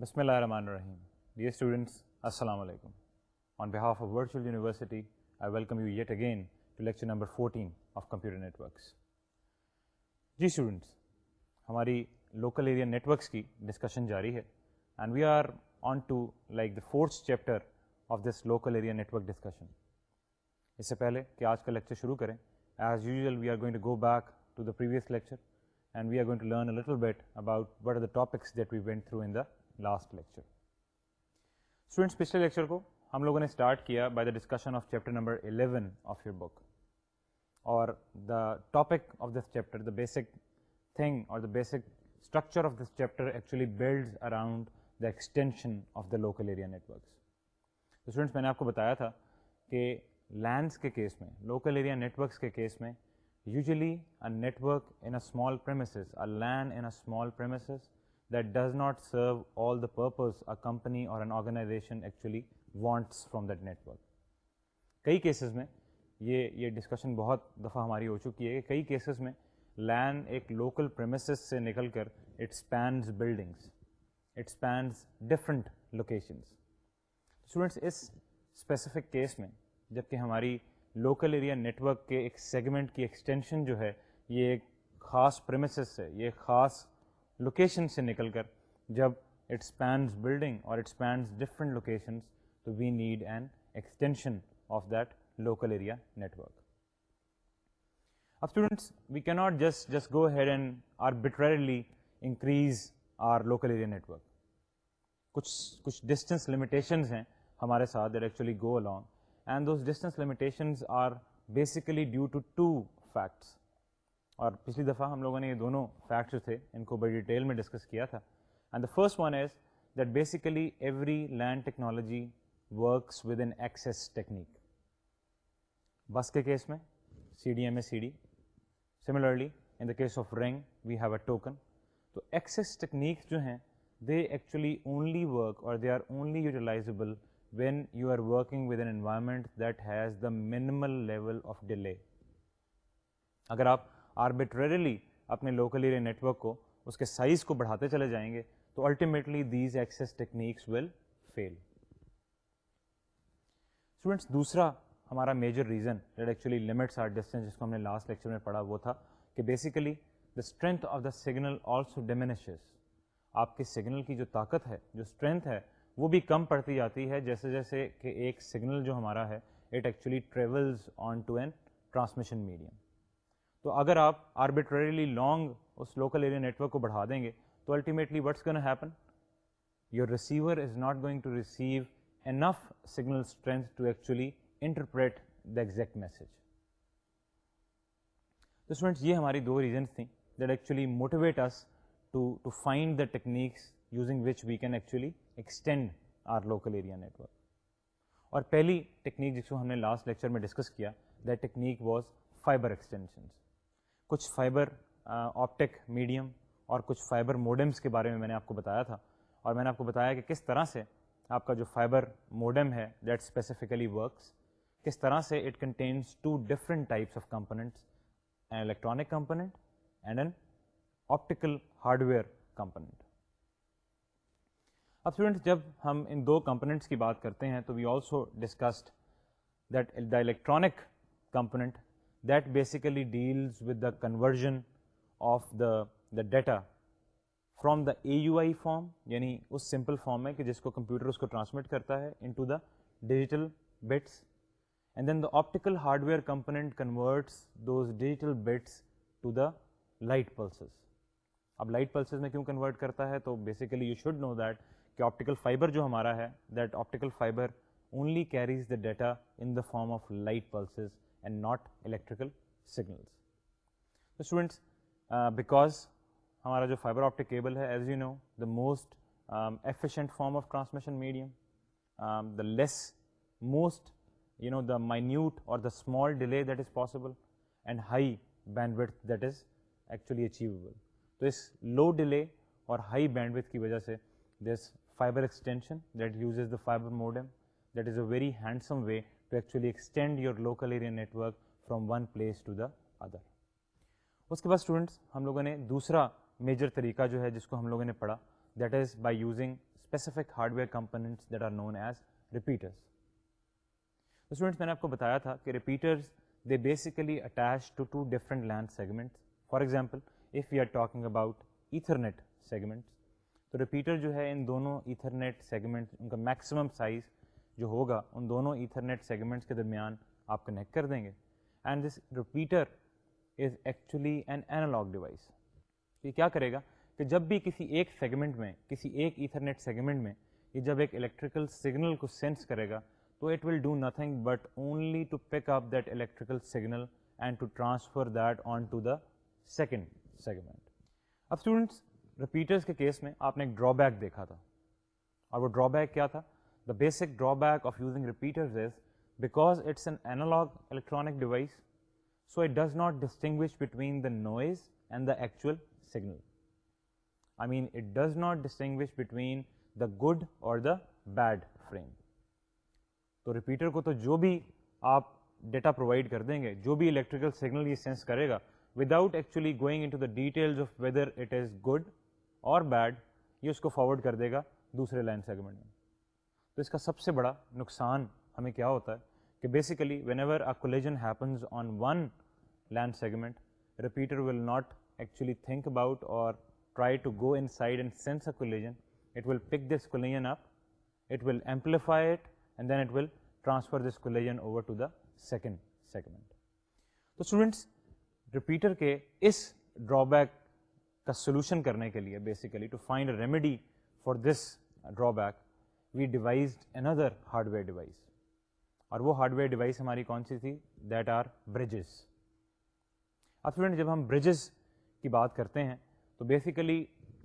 بسم اللہ الرحمن الرحیم ڈیئر اسٹوڈنٹس السلام علیکم on behalf of virtual university I welcome you yet again to lecture number fourteen of computer networks جی اسٹوڈنٹس ہماری لوکل ایریا نیٹ ورکس کی ڈسکشن جاری ہے and we are on to like the fourth chapter of this local area network discussion اس سے پہلے کہ آج کا لیکچر شروع کریں as usual we are going to go back to the previous lecture and we are going to learn a little bit about what are the topics that we went through in the last lecture students پچھلے lecture کو ہم لوگوں نے start کیا by the discussion of chapter number 11 of your book اور the topic of this chapter the the basic basic thing اور structure of this chapter actually builds extension of the local area networks students میں نے آپ کو بتایا تھا کہ LANs کے کیس میں لوکل ایریا نیٹورکس کے کیس میں usually a network in a a small premises LAN in a small premises that does not serve all the purpose a company اور an organization actually wants from that network. کئی cases میں یہ یہ discussion بہت دفعہ ہماری ہو چکی ہے کہ کئی کیسز میں لین ایک لوکل پریمیسز سے نکل کر it spans buildings it spans different locations students اس اسپیسیفک کیس میں جب کہ ہماری لوکل ایریا نیٹ ورک کے ایک سیگمنٹ کی ایکسٹینشن جو ہے یہ ایک خاص پریمیسز سے یہ ایک خاص لوکیشن سے نکل کر جب اٹ پینڈ بلڈنگ اور اٹ ڈفرنٹ تو we need an extension of that local area network اب اسٹوڈنٹس وی کی not just just go ahead and our arbitrarily increase our local area network distance limitations ہیں ہمارے ساتھ that actually go along and those distance limitations are basically due to to facts اور پچھلی دفعہ ہم لوگوں نے یہ دونوں فیکٹ جو تھے ان کو بڑی ڈیٹیل میں ڈسکس کیا تھا and the first one is that basically every LAN technology works with an access technique bus کے کیس میں C D M A C D similarly in the case of ring we have a token تو access technique جو ہیں they actually only work اور they are only utilizable when you are working with an environment that has the minimal level of delay اگر آپ arbitrarily اپنے local area network کو اس کے سائز کو بڑھاتے چلے جائیں گے تو ultimately these access techniques will fail students دوسرا ہمارا major reason actually limits are distance جس کو ہم نے لاسٹ لیکچر میں پڑھا وہ تھا کہ basically the strength of the signal also diminishes آپ کے سگنل کی جو طاقت ہے جو اسٹرینتھ ہے وہ بھی کم پڑتی جاتی ہے جیسے جیسے کہ ایک سگنل جو ہمارا ہے it actually travels on to an transmission medium تو اگر آپ آربیٹریلی لانگ اس لوکل ایریا نیٹ ورک کو بڑھا دیں گے تو ultimately what's gonna happen your receiver is not going to receive enough signal strength to actually interpret the exact message تو یہ ہماری دو ریزنس تھیں that actually motivate us to to find the techniques using which we can actually extend our local area network اور پہلی technique جس کو ہم نے لاسٹ لیکچر میں ڈسکس کیا that technique was fibre extensions کچھ فائبر آپٹک میڈیم اور کچھ فائبر موڈمس کے بارے میں میں نے آپ کو بتایا تھا اور میں نے آپ کو بتایا کہ کس طرح سے آپ کا جو فائبر موڈم ہے دیٹ اسپیسیفکلی ورکس کس طرح سے it contains two different types of components an electronic component and an optical hardware component اب اسٹوڈنٹس جب ہم ان دو کمپوننٹس کی بات کرتے ہیں تو we also discussed that the electronic component that basically deals with the conversion of the the data from the A U I form یعنی اس سمپل فارم ہے کہ جس کو کمپیوٹر اس کو ٹرانسمٹ کرتا ہے into the digital bits and then the optical hardware component converts those digital bits to the light pulses اب لائٹ پلسز میں کیوں کنورٹ کرتا ہے تو basically you should know that کہ آپٹیکل فائبر جو ہمارا ہے that optical fibre only carries the data in the form of light pulses and not electrical signals students because ہمارا جو فائبر آپٹک کیبل ہے as you know the most efficient form of transmission medium the less most you know the minute or the small delay that is possible and high bandwidth that is actually achievable تو اس low delay اور high bandwidth کی وجہ سے this fibre extension that uses the fibre modem that is a very handsome way to actually extend your local area network from one place to the other اس کے بعد students ہم لوگوں نے دوسرا میجر طریقہ جو ہے جس کو ہم لوگوں نے پڑھا that is by using specific hardware components that are known as repeaters students میں نے آپ کو بتایا تھا کہ repeaters they basically attach to to different LAN segments for example if you are talking about Ethernet segments تو repeater جو ہے ان دونوں ایتھرنیٹ سیگمنٹ ان کا میکسیمم سائز جو ہوگا ان دونوں ایتھرنیٹ سیگمنٹس کے درمیان آپ کنیکٹ کر دیں گے and this repeater is actually an analogue device یہ کیا کرے گا کہ جب بھی کسی ایک سیگمنٹ میں کسی ایک ایتھرنیٹ سیگمنٹ میں یہ جب ایک الیکٹریکل سگنل کو سینس کرے گا تو it will do nothing but only to pick up that electrical signal and to transfer that on to the second segment اب اسٹوڈنٹس رپیٹرس کے کیس میں آپ نے ایک ڈرا بیک دیکھا تھا اور وہ ڈرا بیک کیا تھا the basic drawback of using repeaters is because it's an analogue electronic device so it does not distinguish between the noise and the actual signal I mean it does not distinguish between the good or the bad frame تو repeater کو تو جو بھی آپ data provide کر دیں گے جو بھی الیکٹریکل سگنل یہ سینس کرے گا without actually going into the detail of whether it is good or bad یہ اس کو فارورڈ کر دے گا دوسرے لائن سیگمنٹ میں تو اس کا سب سے بڑا نقصان ہمیں کیا ہوتا ہے کہ basically whenever a collision happens on one LAN segment repeater will not actually think about اور try to go inside and sense a collision it will pick this collision up it will amplify it and then it will transfer this collision over to the second segment تو students repeater کے اس drawback کا solution کرنے کے لیے basically to find a remedy for this drawback we devised another hardware device اور وہ hardware device ہماری کون سی تھی دیٹ آر بریجز اب اسٹوڈنٹ جب ہم بریجز کی بات کرتے ہیں تو بیسیکلی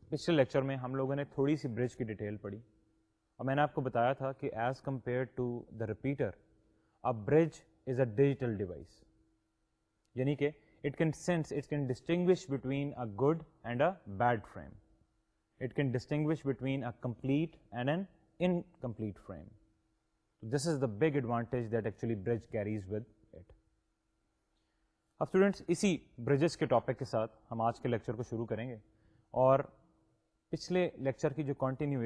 پچھلے لیکچر میں ہم لوگوں نے تھوڑی سی برج کی ڈیٹیل پڑھی اور میں نے آپ کو بتایا تھا کہ as compare to the repeater a bridge is a digital device یعنی کہ it can sense it can distinguish between a good and a bad frame it can distinguish between a complete and and this is the big advantage ہم آج کے lecture کو شروع کریں گے اور پچھلے لیکچر کی جو کنٹینیو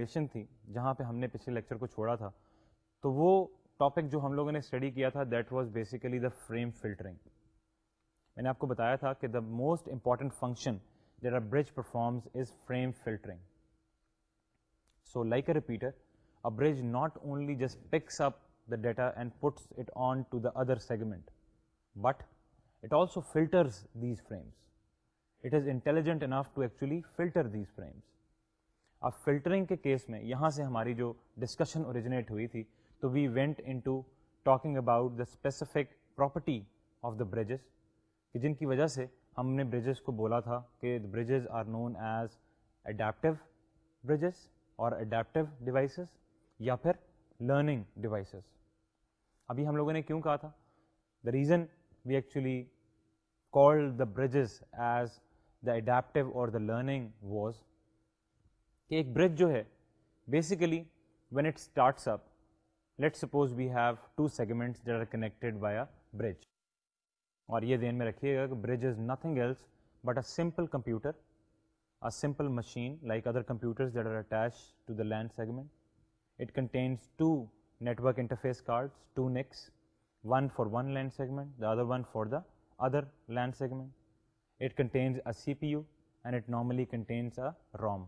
جہاں پہ ہم نے پچھلے کو چھوڑا تھا تو وہ ٹاپک جو ہم لوگوں نے اسٹڈی کیا تھا that was basically the frame filtering میں نے آپ کو بتایا تھا کہ the most important functioning so like a repeater bridge not only just picks up the data and puts it on to the other segment, but it also filters these frames. It is intelligent enough to actually filter these frames. اب filtering کے case میں یہاں سے ہماری جو discussion originate ہوئی تھی تو we went into talking about the specific property of the bridges کہ جن کی وجہ سے ہم نے بریجز کو بولا تھا کہ the bridges are known as adaptive bridges اور ڈیوائسز یا پھر لرننگ ڈیوائسیز ابھی ہم لوگوں نے کیوں کہا تھا the reason we actually call the bridges as the adaptive or the learning was کہ ایک برج جو ہے basically when it starts up let suppose we have two segment connected bridge اور یہ دین میں رکھیے گا کہ bridge is nothing else but a simple computer a simple machine like other computers that are attach to the LAN segment it contains two network interface card to next one for one LAN segment for the other LAN segment it contains a C P U and it normally contains a room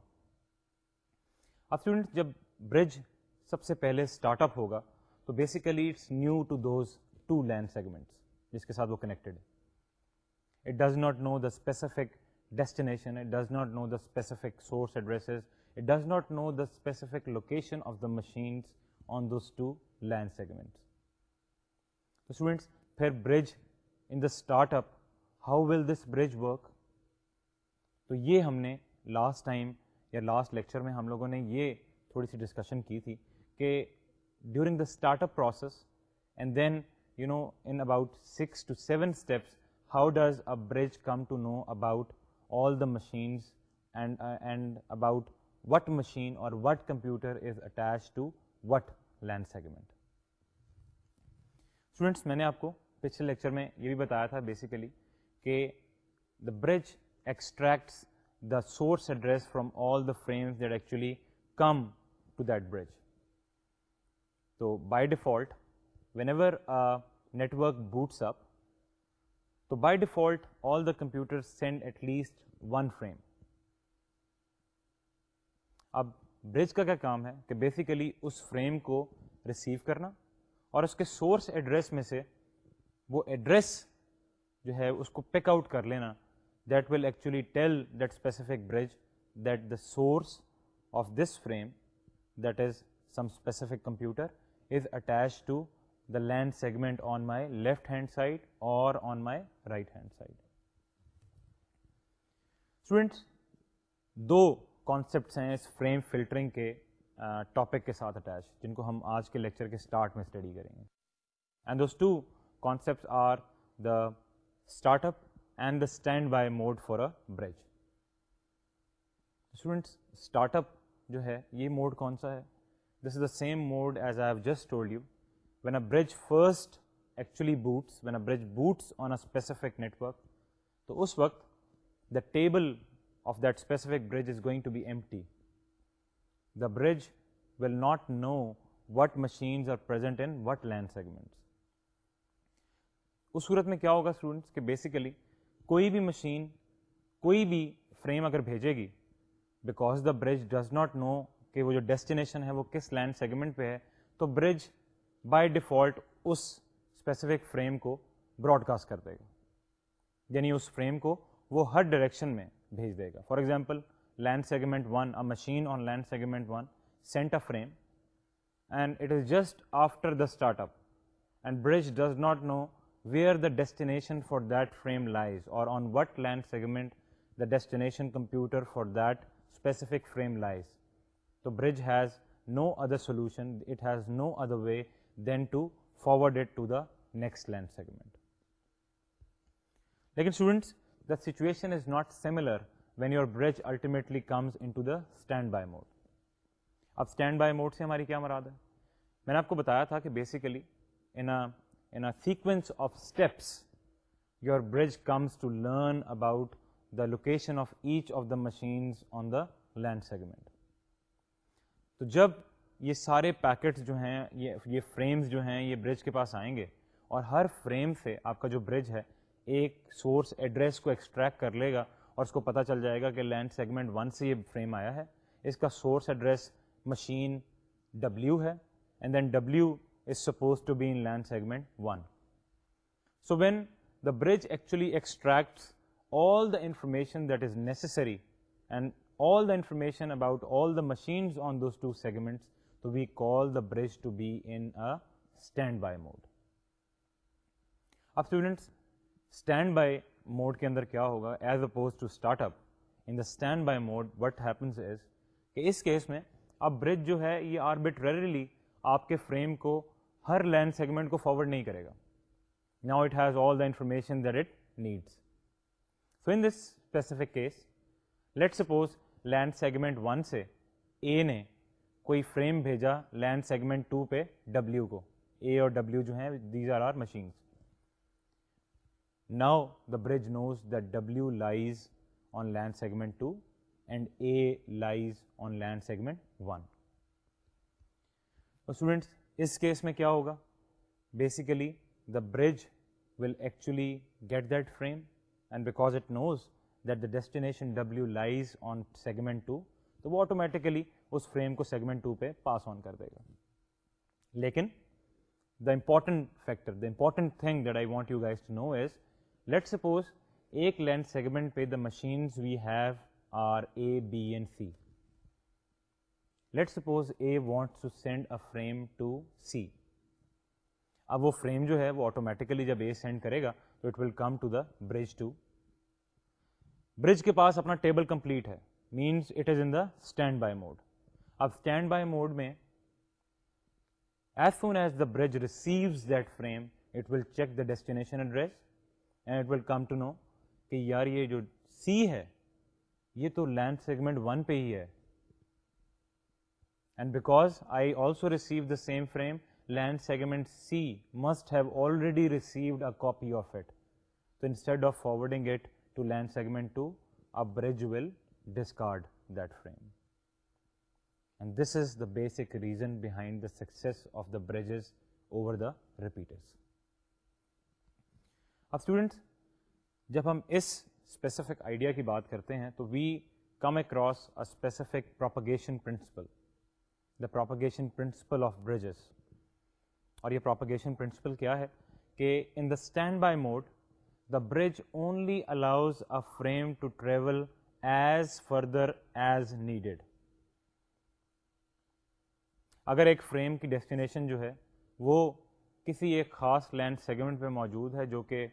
اب student جب برج سب سے پہلے start up ہوگا تو basically it's new to those two land segments جس کے ساتھ وہ connected it does not know the specific destination it does not know the specific source addresses it does not know the specific location of the machines on this two LAN segment پھر bridge in the start up how will this bridge work تو یہ ہم نے last time یا last lecture میں ہم لوگوں نے یہ تھوڑی سی ڈسکشن کی تھی کہ during the start up process and then you know in about six to seven steps how does a bridge come to know about all the machines and about what machine or what computer is attach to what LAN segment students میں نے آپ کو پچھلے lecture میں یہ بھی بتایا تھا بیسیکلی کہ the bridge extracts the source address from all the frames that actually come to that bridge تو by default whenever network boots up تو by default all the computer send at least one frame اب bridge کا کیا کام ہے کہ basically اس frame کو ریسیو کرنا اور اس کے سورس ایڈریس میں سے وہ ایڈریس جو ہے اس کو پک آؤٹ کر لینا that will actually tell that specific bridge that the source of this frame that is some specific computer is attach to the LAN segment on my left hand side اور on my right hand side students دو concepts ہیں اس frame filtering کے topic کے ساتھ attach جن کو ہم آج کے لیکچر کے اسٹارٹ میں اسٹڈی کریں گے and those two concepts are the start up and the standby mode for a students start up جو ہے یہ موڈ کون سا ہے this is the same mode as I have just told you when a bridge first actually boots on a specific network تو اس وقت the table of that specific bridge is going to be empty the bridge will not know what present in what LAN segments اس صورت میں کیا ہوگا students کہ basically کوئی بھی مشین کوئی بھی فریم اگر بھیجے گی because the bridge does not know کہ وہ جو ڈیسٹینیشن ہے وہ کس لینڈ سیگمنٹ پہ ہے تو برج بائی ڈیفالٹ اس اسپیسیفک فریم کو براڈ کاسٹ کر دے گا یعنی اس فریم کو وہ ہر ڈائریکشن میں بھیج دے گا for example LAN segment one a machine on LAN segment one sent a frame and it is just after the start up and bridge does not know where the destination for that frame lies or on what LAN segment the destination computer for that specific frame lies تو bridge has no other solution it has no other way than to forward it to the next LAN segment لیکن students situation when سے ہماری کیا مراد ہے میں نے آپ کو بتایا تھا کہ of location of each of the the LAN segment تو جب یہ سارے پیکٹس جو ہیں یہ فریمز جو ہیں یہ برج کے پاس آئیں گے اور ہر فریم سے آپ کا جو برج ہے ایک سورس ایڈریس کو ایکسٹریکٹ کر لے گا اور اس کو پتہ چل جائے گا کہ لینڈ سیگمنٹ ون سے یہ فریم آیا ہے اس کا سورس ایڈریس مشین ڈبلیو ہے and then W is suppose to be in LAN segment so when the bridge actually extract all the information that is necessary and all the information about all the machines on those two segments تو we call the bridge to be in standby mode اب students standby mode کے اندر کیا ہوگا as opposed to start up in the standby mode what happens is کہ اس case میں اب برج جو ہے یہ آربیٹریلی آپ کے فریم کو ہر لینڈ سیگمنٹ کو فارورڈ نہیں کرے گا now it has all the information that it needs so in this specific case let suppose LAN segment one سے اے نے کوئی فریم بھیجا لینڈ سیگمنٹ ٹو پہ ڈبلیو کو اے اور ڈبلیو جو ہیں دیز آر آر مشینس نا the bridge knows W lies on LAN segment two and A lies on LAN segment one students اس کیس میں کیا ہوگا basically the bridge will actually get that frame and because it knows that the destination W lies on segment two تو وہ automatically اس frame کو segment two پہ pass on کر دے گا لیکن the important factor the important thing that I want you guys to know is let suppose ایک لینڈ سیگمنٹ پہ the machine we have are A B C let suppose A want to send a frame to C اب وہ frame جو ہے وہ automatically جب A send کرے گا تو it will come to the bridge to bridge کے پاس اپنا ٹیبل کمپلیٹ ہے means it is in the standby mode اب اسٹینڈ بائی موڈ میں as soon as the bridge receives that frame it will check the destination address and it will come to know کہ یار یہ جو سی ہے یہ تو land segment one پہ ہی ہے and because I also receive the same frame LAN segment C must have already received a copy of it تو instead of forwarding it to LAN segment two bridge will discard that frame and this is the basic reason behind the success of the bridges over the repeaters اب students جب ہم اس specific idea کی بات کرتے ہیں تو we come across propagation principle the propagation principle of bridges اور یہ پراپگیشن پرنسپل کیا ہے کہ in the standby mode the bridge only allows a frame to travel as further as needed اگر ایک فریم کی ڈیسٹینیشن جو ہے وہ کسی ایک خاص لینڈ سیگمنٹ پہ موجود ہے جو کہ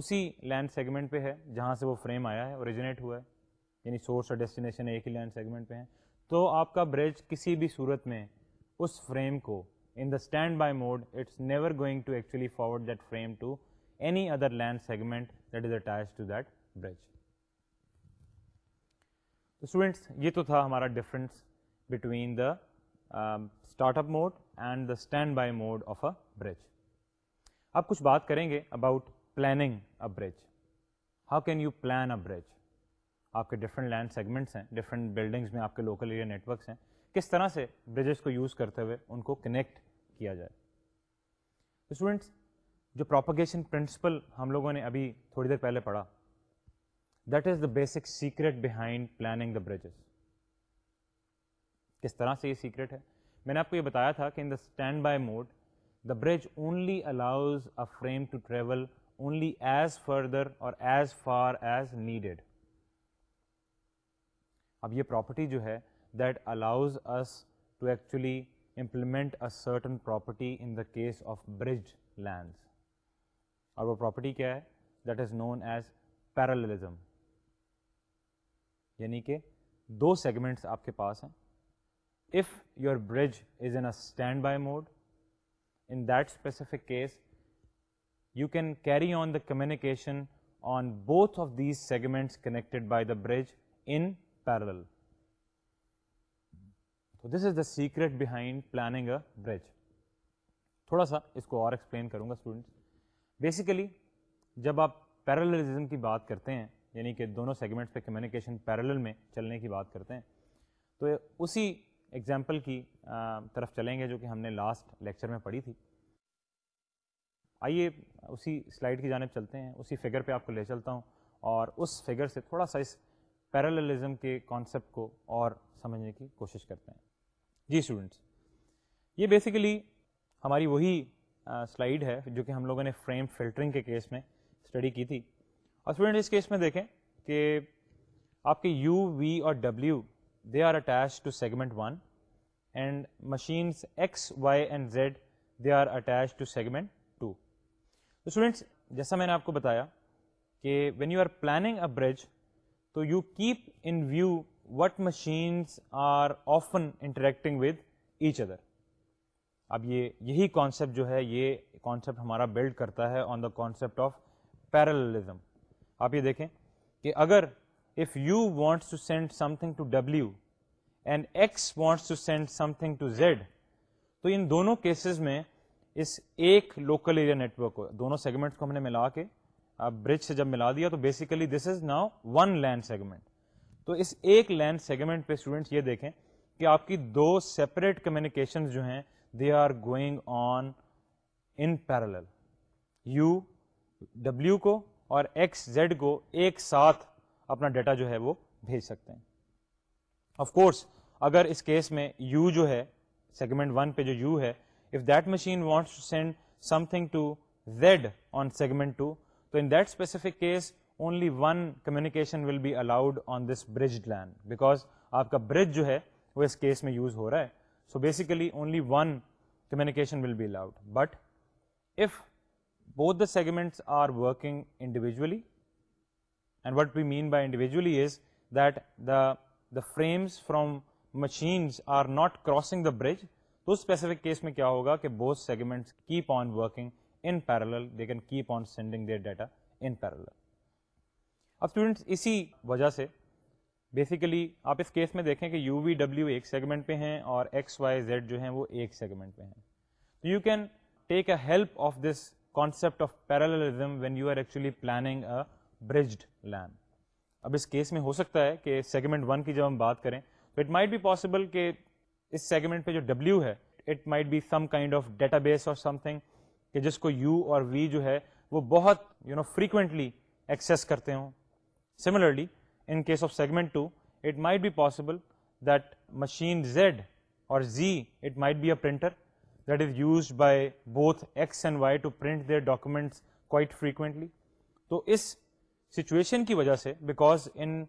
اسی لینڈ سیگمنٹ پہ ہے جہاں سے وہ فریم آیا ہے اوریجنیٹ ہوا ہے یعنی سورس اور ڈیسٹینیشن ایک ہی لینڈ سیگمنٹ پہ ہیں تو آپ کا برج کسی بھی صورت میں اس فریم کو in the standby mode it's never going to actually forward that frame to any other LAN segment that is attach to that bridge students یہ تو تھا ہمارا difference between the start up mode and the standby mode of a bridge اب کچھ بات کریں گے about planning a bridge how can you plan a bridge آپ کے ڈفرینٹ لینڈ سیگمنٹس ہیں ڈفرنٹ بلڈنگس میں آپ کے لوکل ایریا نیٹورکس ہیں کس طرح سے بریجز کو یوز کرتے ہوئے ان کو کنیکٹ کیا جائے اسٹوڈینٹس جو پروپگیشن پرنسپل ہم لوگوں نے ابھی تھوڑی دیر پہلے پڑھا that is the basic secret behind planning the bridges کس طرح سے یہ سیکرٹ ہے میں نے آپ کو یہ بتایا تھا کہ in the standby mode the bridge only allows a frame to travel only as further اور ایز فار ایز نیڈیڈ اب یہ پراپرٹی جو ہے that allows us to actually implement a certain property in the case of bridge LANs اور وہ property کیا ہے that is known as parallelism یعنی کہ دو سیگمنٹس آپ کے پاس ہیں if your bridge is in a standby mode in that specific case you can carry on the communication on both of these segments connected by the bridge in parallel تو this is the secret behind planning a bridge تھوڑا سا اس کو اور explain کروں گا students basically جب آپ پیرلزم کی بات کرتے ہیں یعنی کہ دونوں سیگمنٹس پہ کمیونیکیشن پیرل میں چلنے کی بات کرتے ہیں تو اسی ایگزامپل کی طرف چلیں گے جو کہ ہم نے لاسٹ لیکچر میں پڑھی تھی آئیے اسی سلائڈ کی جانب چلتے ہیں اسی فگر پہ آپ کو لے چلتا ہوں اور اس فگر سے تھوڑا سا اس پیرالزم کے کانسیپٹ کو اور سمجھنے کی کوشش کرتے ہیں جی اسٹوڈنٹس یہ بیسیکلی ہماری وہی سلائڈ ہے جو کہ ہم لوگوں نے فریم فلٹرنگ کے کیس میں اسٹڈی کی تھی اور اسٹوڈنٹ اس کیس میں دیکھیں کہ آپ کے یو وی اور W they are attach to segment one and machines X Y and Z they are attach to segment students جیسا میں نے آپ کو بتایا کہ when you are planning a bridge تو you keep in view what machines are often interacting with each other اب یہ یہی کانسیپٹ جو ہے یہ کانسیپٹ ہمارا بلڈ کرتا ہے on the concept of parallelism آپ یہ دیکھیں کہ اگر if U wants to send something to W and X wants to send something to Z تو ان دونوں کیسز میں اس ایک لوکل ایریا نیٹورک کو دونوں سیگمنٹ کو ہم نے ملا کے اب برج سے جب ملا دیا تو basically this is now one LAN segment تو اس ایک لینڈ سیگمنٹ پہ اسٹوڈینٹ یہ دیکھیں کہ آپ کی دو سیپریٹ کمیونیکیشن جو ہیں they are going on in parallel U W کو اور ایکس زیڈ کو ایک ساتھ اپنا ڈیٹا جو ہے وہ بھیج سکتے ہیں آف کورس اگر اس کیس میں یو جو ہے سیگمنٹ ون پہ جو یو ہے the machine wants to send something to Z on segment two تو in this specific case only one communication will be allowed on this bridge LAN because آپ کا برج جو ہے وہ اس کیس میں یوز ہو رہا ہے so basically only one communication will be allowed but if both the segment are working individually and what be mean by individually is that the the frames from machines are not crossing the bridge تو specific case میں کیا ہوگا کہ بہت segment keep on working in in parallel parallel they can keep on sending their data اب اسی وجہ سے بیسیکلی آپ اس کیس میں دیکھیں کہ یو وی ڈبلو ایک سیگمنٹ پہ ہیں اور ایکس وائی زیڈ جو ہیں وہ ایک سیگمنٹ پہ ہیں تو you can take a help of this concept of parallelism when you are actually planning a bridged LAN اب اس کیس میں ہو سکتا ہے کہ سیگمنٹ ون کی جب ہم بات کریں تو اٹ مائٹ بی پاسبل کہ اس سیگمنٹ پہ جو ڈبلیو ہے it might be some kind of data base اور سم تھنگ کہ جس کو یو اور وی جو ہے وہ بہت یو نو فریکوینٹلی ایکسیس کرتے ہوں similarly in case of segment two it might be possible that machine Z اور Z it might be a printer that is used by both X and Y to print their documents quite frequently تو اس situation کی وجہ سے because ان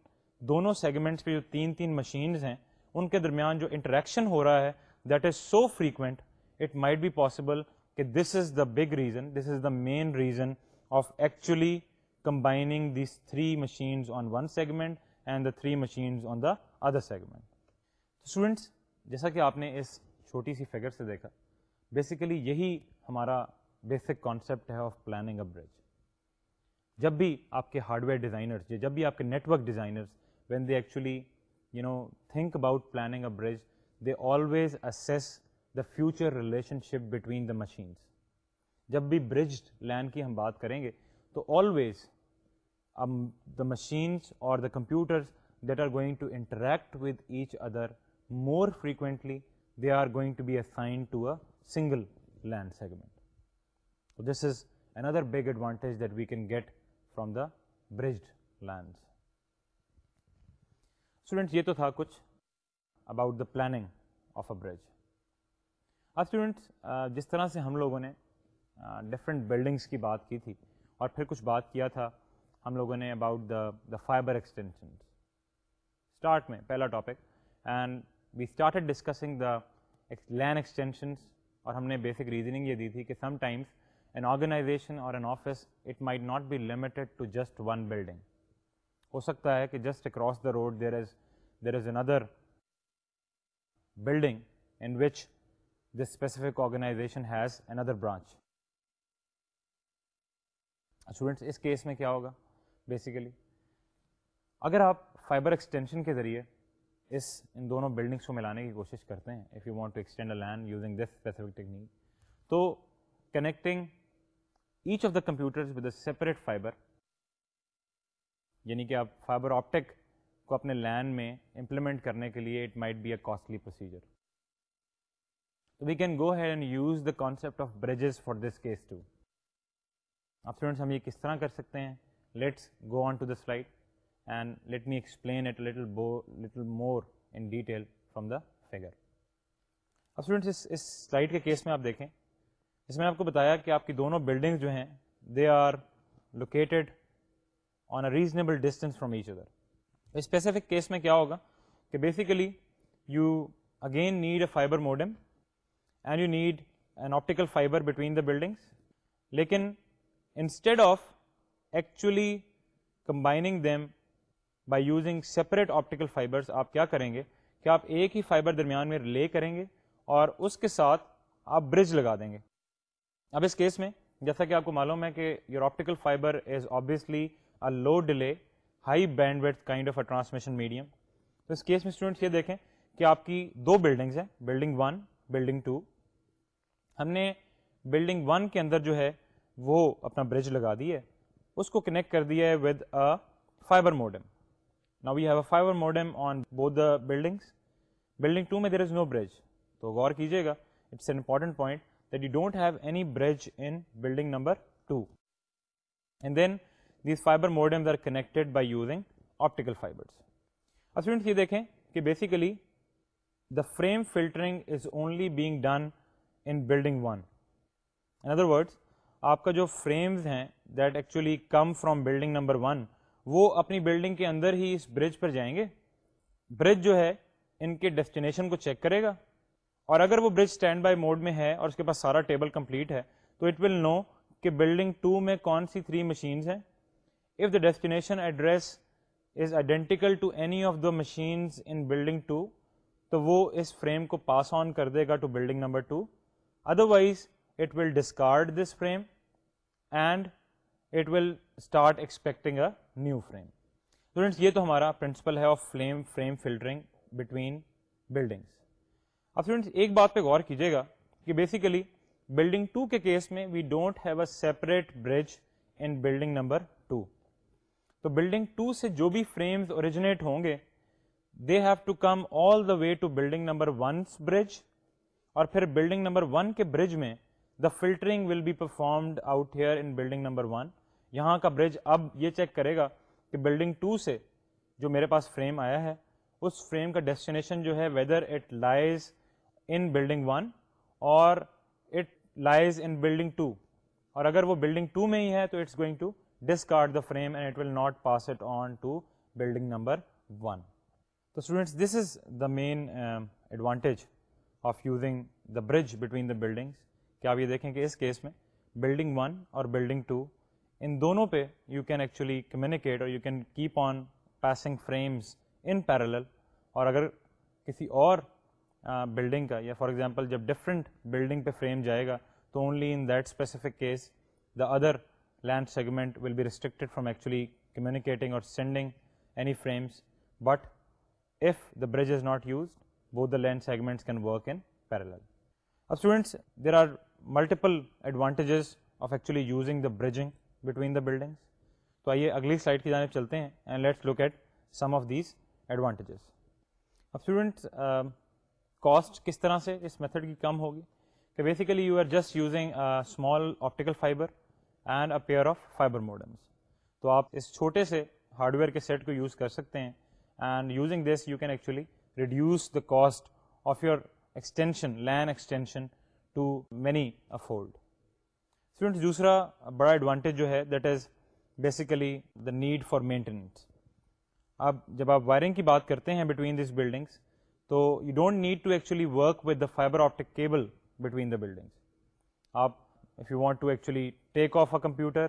دونوں segments پہ جو تین تین مشینز ہیں ان کے درمیان جو انٹریکشن ہو رہا ہے that is so frequent it might be possible کہ this is the big reason this is the main reason of actually combining these three machines on one segment and the three machines on the other segment students students جیسا کہ آپ نے اس چھوٹی سی figure سے دیکھا basically یہی ہمارا basic concept ہے آف پلاننگ اے برج جب بھی آپ کے ہارڈ ویئر ڈیزائنرس یا جب بھی آپ کے network designers when they actually you know think about planning a bridge they always assess the future relationship between the machines جب بھی برجڈ لینڈ کی ہم بات کریں گے تو always the machines or the computers that are going to interact with each other more frequently they are going to be assign to a single LAN segment this is another big advantage that we can get from the bridged LANs students یہ تو تھا کچھ about the planning of a bridge اب students جس طرح سے ہم لوگوں نے ڈفرینٹ بلڈنگس کی بات کی تھی اور پھر کچھ بات کیا تھا ہم لوگوں نے about the the fibre extension start میں پہلا topic and we started discussing the LAN extensions اور ہم نے بیسک ریزننگ یہ دی تھی کہ سم ٹائمس این آرگنائزیشن اور an office it might not be limited to just one building ہو سکتا ہے کہ just across the road there is there is another building in which this specific organization has N other branch students اس case میں کیا ہوگا basically اگر آپ فائبر ایکسٹینشن کے ذریعے اس ان دونوں بلڈنگس کو ملانے کی کوشش کرتے ہیں if you want to extend a LAN using this specific technique تو connecting each of the computer with a separate fibre یعنی کہ آپ فائبر آپٹک کو اپنے لین میں امپلیمنٹ کرنے کے لیے it might be a costly procedure تو we can go ahead and use the concept of bridges for this case to اب فرینڈس ہم یہ کس طرح کر سکتے ہیں let's go on to the flight and let me explain little little more in detail from the figure اب friends کے کیس میں آپ دیکھیں اس میں آپ کو بتایا کہ آپ کی دونوں بلڈنگز جو ہیں they are located reasonable distance from each other specific case میں کیا ہوگا کہ basically you again need a fibre modem and you need an optical fibre between the buildings لیکن instead of actually combining them by using separate optical fibres آپ کیا کریں گے کہ آپ ایک ہی فائبر درمیان میں لے کریں گے اور اس کے ساتھ آپ برج لگا دیں گے اب اس کیس میں جیسا کہ آپ کو معلوم ہے کہ your optical fibre is obviously low delay high band Wade a transmission medium تو دیکھیں کہ آپ کی دو building then these fibre modems are connected by using optical fibres یہ دیکھیں کہ basically the frame filtering is only being done in building one in other words آپ کا جو فریمز ہیں that actually come from building number one وہ اپنی building کے اندر ہی اس برج پر جائیں گے برج جو ہے ان کے ڈیسٹینیشن کو چیک کرے گا اور اگر وہ برج اسٹینڈ بائی موڈ میں ہے اور اس کے پاس سارا ٹیبل کمپلیٹ ہے تو اٹ ول نو کہ بلڈنگ ٹو میں کون سی تھری مشینز ہیں if the destination address is identical to any of the machines in building two تو وہ اس فریم کو پاس آن کر دے گا to building number two otherwise it will discard this frame and it will start expecting a new frame students یہ تو ہمارا پرنسپل ہے of flame frame filtering between buildings اب اسٹوڈینٹس ایک بات پہ غور کیجیے گا کہ بیسیکلی بلڈنگ ٹو کے کیس میں we don't have a separate bridge in building number two تو بلڈنگ ٹو سے جو بھی فریمز اوریجنیٹ ہوں گے they have to come all the way to building number one's bridge اور پھر بلڈنگ نمبر ون کے برج میں the filtering will be performed out here in building number one یہاں کا برج اب یہ چیک کرے گا کہ بلڈنگ ٹو سے جو میرے پاس فریم آیا ہے اس فریم کا ڈیسٹینیشن جو ہے whether it lies in building one اور it lies in building two اور اگر وہ بلڈنگ ٹو میں ہی ہے تو it's going to discard the frame and it will not pass it on to building number one تو students this is the main advantage of using the bridge between the buildings کہ آپ یہ دیکھیں کہ اس کیس میں building one اور building two ان دونوں پہ یو کین ایکچولی کمیونیکیٹ اور you can keep on passing frames in parallel اور اگر کسی اور بلڈنگ کا یا فار ایگزامپل جب ڈفرینٹ بلڈنگ پہ فریم جائے گا تو only in that specific case the other LAN segment will be restricted from actually communicating اور sending any frames but if the bridge is not used وہ the LAN segments can work in parallel اب students there are multiple advantages of actually using the bridging between the buildings تو آئیے اگلی slide کی جانب چلتے ہیں and let's locate some of these advantages اب اسٹوڈنٹس کاسٹ کس طرح سے اس میتھڈ کی کم ہوگی کہ basically you are just using small optical fibre and a pair of fibre modems تو آپ اس چھوٹے سے ہارڈ ویئر کے سیٹ کو یوز کر سکتے ہیں and using this you can actually reduce the cost of your extension LAN extension to many afford extensions دوسرا بڑا ایڈوانٹیج جو ہے that is basically the need for maintenance اب جب آپ وائرنگ کی بات کرتے ہیں بٹوین دس بلڈنگس تو you don't need to actually work with the fibre optic cable between the buildings آپ if you want to actually take off a computer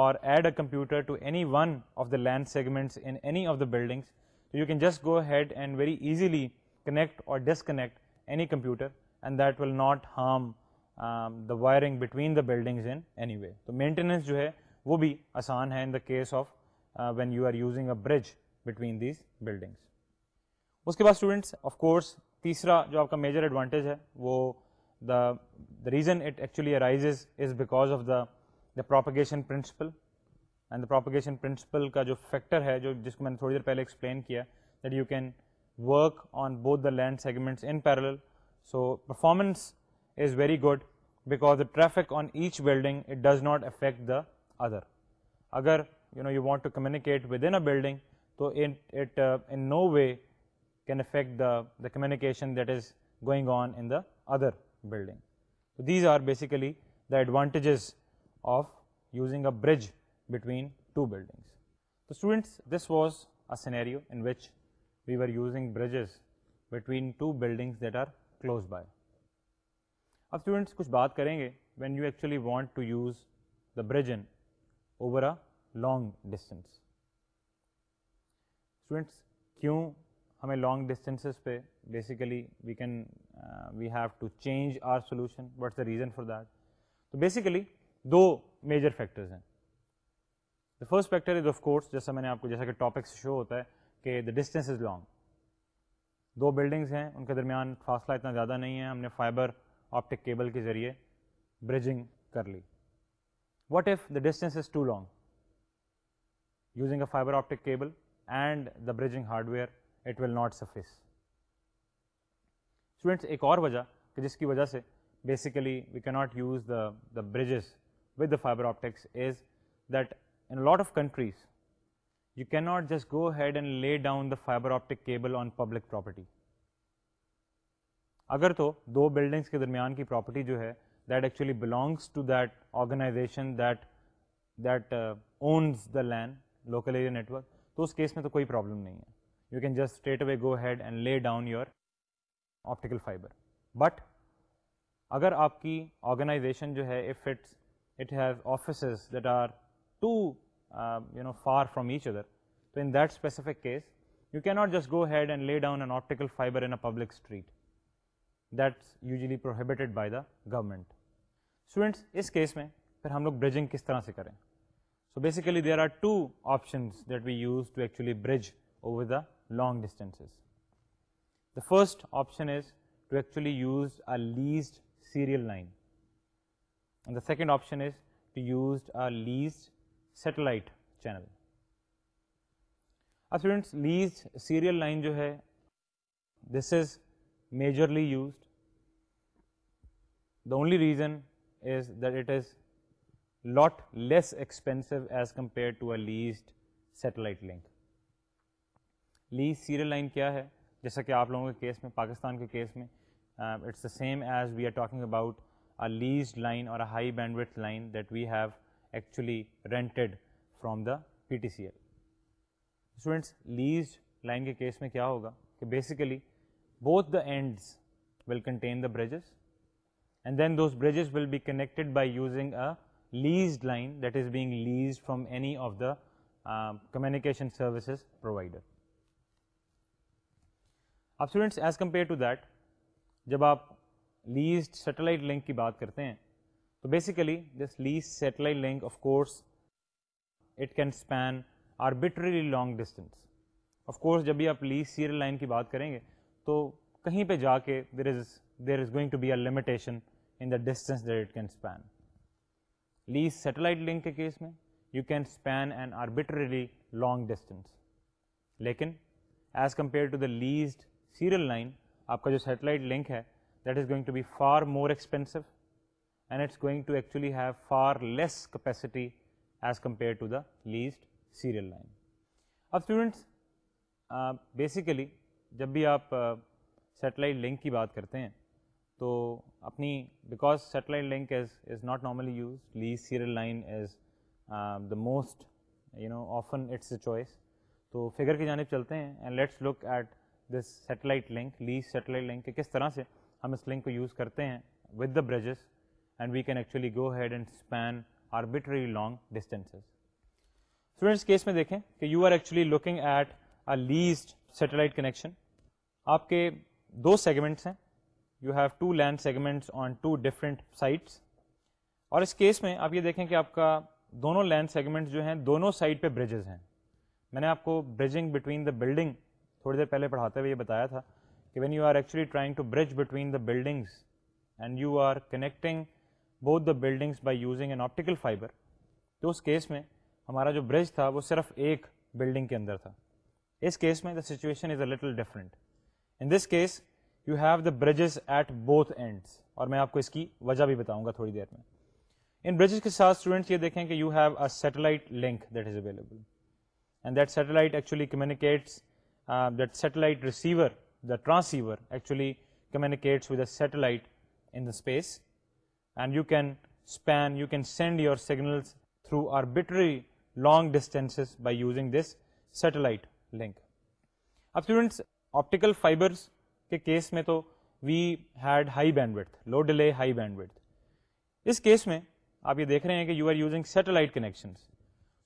or add a computer to any one of the LAN segments in any of the buildings تو you can just go ahead and very easily connect or disconnect any computer and that will not harm the wiring between the buildings in any way تو maintenance جو ہے وہ بھی آسان ہے in the case of when you are using a bridge between these buildings اس کے بعد اسٹوڈنٹس آف کورس تیسرا جو آپ کا میجر ایڈوانٹیج ہے وہ the reason it actually arise is because of the the propagation principle and the propagation principle کا جو فیکٹر ہے جو جس کو میں نے تھوڑی دیر پہلے ایکسپلین کیا that you can work on بہت the LAN segments in parallel so performance is very good because the traffic on each building it does not affect the other اگر you know you want to communicate with in a building تو in no way can affect the the communication that is going on in the other building تو these are basically the advantages of using a bridge between two buildings تو students this was a scenario in which we were using bridges between two buildings that are close by اب students کچھ بات کریں گے when you actually want to use the bridge in over a long distance students کیوں ہمیں long distances پہ basically we can we have to change our solution what the reason for that تو basically دو major factors ہیں the first factor is of course جیسے میں نے آپ کو جیسا کہ ٹاپکس شو ہوتا ہے کہ دا ڈسٹینس از لانگ دو بلڈنگس ہیں ان کے درمیان فاصلہ اتنا زیادہ نہیں ہے ہم نے فائبر آپٹک کیبل کے ذریعے بریجنگ کر لی what if the distance is too long using a fibre optic cable and the bridging hardware it will not suffice ایک اور وجہ کہ جس کی وجہ سے بیسیکلی وی کی not use the the bridges in lot of countries you can not just go ahead and lay down the fibre optic cable on public property اگر تو دو بلڈنگس کے درمیان کی پراپرٹی جو ہے that actually belongs to that organization that owns the LAN local area network تو اس case میں تو کوئی پرابلم نہیں ہے you can just straight away go ahead and lay down your optical fibre but اگر آپ کی آرگنائزیشن جو ہے if it's it has offices that are too you know far from each other تو in that specific case you can not just go ahead and lay down an optical fibre in a public street that's usually prohibited by the government students اس case میں پھر ہم لوگ bridging کس طرح سے کریں so basically there are two options that we use to actually bridge over the long distances the first option is to actually use uh lease serial line the second option is to use a lease satellite channel lease serial line جو ہے this is majorly used the only reason is that it is not less expensive as compare to uh lease satellite link lease serial line کیا ہے جیسا کہ آپ لوگوں کے case میں پاکستان کے کیس میں it's the same as we are talking about a lease line اور high band with line that we have actually rented from the P T C L students lease line کے case میں کیا ہوگا کہ basically both the ends will contain the bridges and then those bridges will be connected by using a leased line that is being lease from any of the communication services provider اب students as compare to that جب آپ lease satellite link کی بات کرتے ہیں تو basically this lease satellite link of course it can span arbitrarily long distance of course جب بھی آپ لیز سیریل لائن کی بات کریں گے تو کہیں پہ جا کے there is there is going to be a limitation in the distance that it can span lease satellite link کے کیس میں you can span and arbitrarily long distance لیکن as compare to the leased serial line آپ کا جو satellite link ہے that is going to be far more expensive and it's going to actually have far less capacity as compare to the leased serial line اب students basically جب بھی آپ satellite link کی بات کرتے ہیں تو اپنی because satellite link is is not normally use lease serial line is the most you know often it's a choice تو فگر کی جانب چلتے ہیں and let's look at this satellite link lease satellite link کہ کس طرح سے ہم اس لنک کو یوز کرتے ہیں with the bridges and we can actually go ahead and span arbitrary long distances students case میں دیکھیں کہ you are actually looking at a leased satellite connection آپ کے دو سیگمنٹس ہیں you have two land segments on two different sites اور اس case میں آپ یہ دیکھیں کہ آپ کا دونوں لینڈ سیگمنٹ جو ہیں دونوں سائڈ پہ بریجز ہیں میں نے آپ کو بریجنگ بٹوین دا بلڈنگ تھوڑی دیر پہلے پڑھاتے ہوئے یہ بتایا تھا کہ when you are actually trying to bridge between the buildings and you are connecting both the buildings by using an optical fibre تو اس کیس میں ہمارا جو برج تھا وہ صرف ایک بلڈنگ کے اندر تھا اس کیس میں the situation is a little different in this case you have the bridges at both ends اور میں آپ کو اس کی وجہ بھی بتاؤں گا تھوڑی دیر میں ان برجز کے ساتھ اسٹوڈنٹس یہ دیکھیں کہ you have a satellite link that is available and that satellite actually communicates the satellite receiver the transceiver actually communicates with the satellite in space and you can span you can send your signals through arbitrary long distances by using this satellite link اب students optical fibres کے case میں تو we had high bandwidth low delay high bandwidth اس case میں آپ یہ دیکھ رہے ہیں کہ you are using satellite connections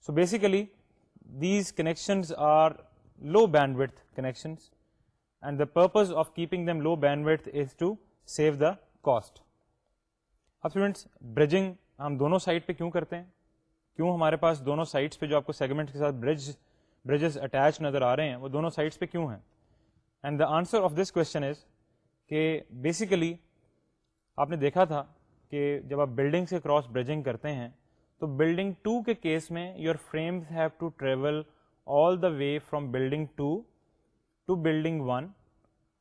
so basically these connections are low bandwidth and and the purpose of keeping low low band to save the cost اب students bridging ہم دونوں سائڈ پہ کیوں کرتے ہیں کیوں ہمارے پاس دونوں سائڈس پہ جو آپ کو سیگمنٹ کے ساتھ بریجز اٹیچ نظر آ رہے ہیں وہ دونوں سائڈس پہ کیوں ہیں and the answer of this question is کہ بیسیکلی آپ نے دیکھا تھا کہ جب آپ بلڈنگ سے کراس بریجنگ کرتے ہیں تو بلڈنگ ٹو کے کیس میں your frames have to travel all the way from building two to building one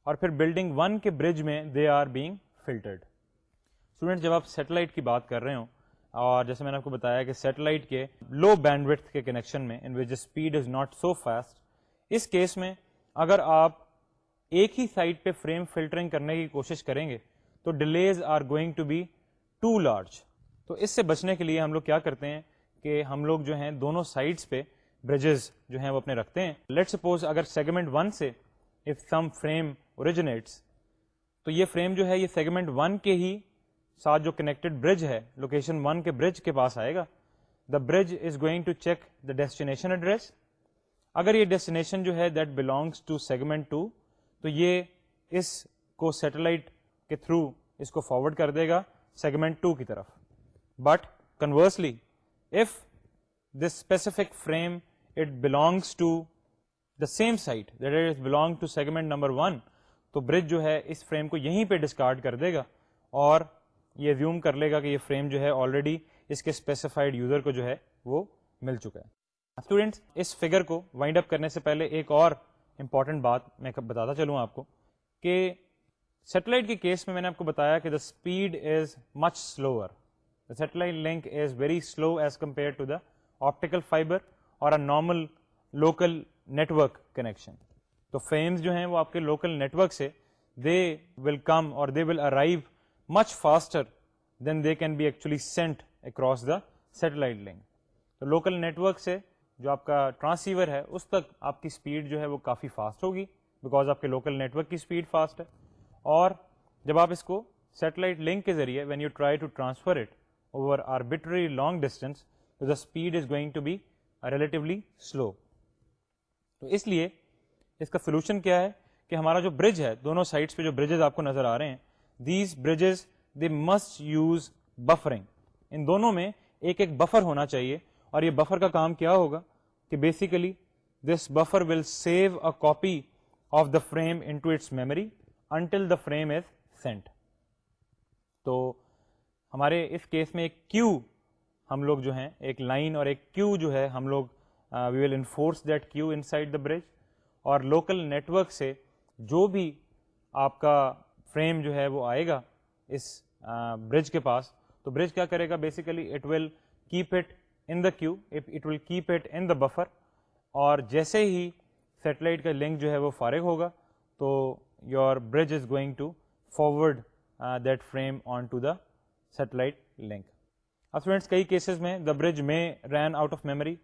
اور پھر بلڈنگ ون کے برج میں they are being filtered student جب آپ سیٹلائٹ کی بات کر رہے ہوں اور جیسے میں نے آپ کو بتایا کہ سیٹلائٹ کے لو بینڈ وتھ کے کنیکشن میں in which speed is not so fast اس کیس میں اگر آپ ایک ہی سائٹ پہ فریم فلٹرنگ کرنے کی کوشش کریں گے تو delays are going to be too large تو اس سے بچنے کے لیے ہم لوگ کیا کرتے ہیں کہ ہم لوگ جو ہیں دونوں سائڈس پہ بریجز جو ہیں وہ اپنے رکھتے ہیں لیٹ سپوز اگر سیگمنٹ ون سے اف سم فریم اوریجنیٹس تو یہ فریم جو ہے یہ سیگمنٹ ون کے ہی ساتھ جو کنیکٹڈ برج ہے لوکیشن ون کے برج کے پاس آئے گا the bridge is going to check the destination address اگر یہ ڈیسٹینیشن جو ہے that belongs to segment two تو یہ اس کو سیٹلائٹ کے تھرو اس کو فارورڈ کر دے گا سیگمنٹ ٹو کی طرف but conversely if the specific frame it belongs to the same side this belong to segment number one تو برج جو ہے اس فریم کو یہیں پہ ڈسکارڈ کر دے گا اور یہ ویوم کر لے گا کہ یہ فریم جو ہے آلریڈی اس کے اسپیسیفائڈ یوزر کو جو ہے وہ مل چکا ہے اسٹوڈینٹس اس فگر کو وائنڈ اپ کرنے سے پہلے ایک اور امپورٹنٹ بات میں بتاتا چلوں آپ کو کہ سیٹلائٹ کے کیس میں میں نے آپ کو بتایا کہ the speed is much slower the satellite link is very slow as compare to the optical fibre اور a normal local network connection تو فریمز جو ہیں وہ آپ کے لوکل نیٹورک سے دے ول کم اور they will arrive much faster than they can be actually sent across the satellite link تو لوکل نیٹ ورک سے جو آپ کا ٹرانسیور ہے اس تک آپ کی اسپیڈ جو ہے وہ کافی فاسٹ ہوگی بیکاز آپ کے لوکل نیٹ ورک کی اسپیڈ فاسٹ ہے اور جب آپ اس کو سیٹلائٹ لنک کے ذریعے when you try to transfer it over arbitrary long distance the speed is going to be relatively slow تو اس لیے اس کا سولوشن کیا ہے کہ ہمارا جو برج ہے دونوں سائڈس پہ جو برجز آپ کو نظر آ رہے ہیں these bridges they must use buffering ان دونوں میں ایک ایک بفر ہونا چاہیے اور یہ بفر کا کام کیا ہوگا کہ basically this buffer will save a copy of the frame into its memory until the frame is sent تو ہمارے اس کیس میں ایک کیو ہم لوگ جو ہیں ایک لائن اور ایک کیو جو ہے ہم لوگ we will enforce that queue inside the bridge اور لوکل نیٹورک سے جو بھی آپ کا فریم جو ہے وہ آئے گا اس برج کے پاس تو برج کیا کرے گا basically it will keep it in the queue it will keep it in the buffer اور جیسے ہی سیٹلائٹ کا لنک جو ہے وہ فارغ ہوگا تو your bridge is going to forward that frame on to the satellite link اب فرینڈس کئی کیسز میں the bridge may run out of memory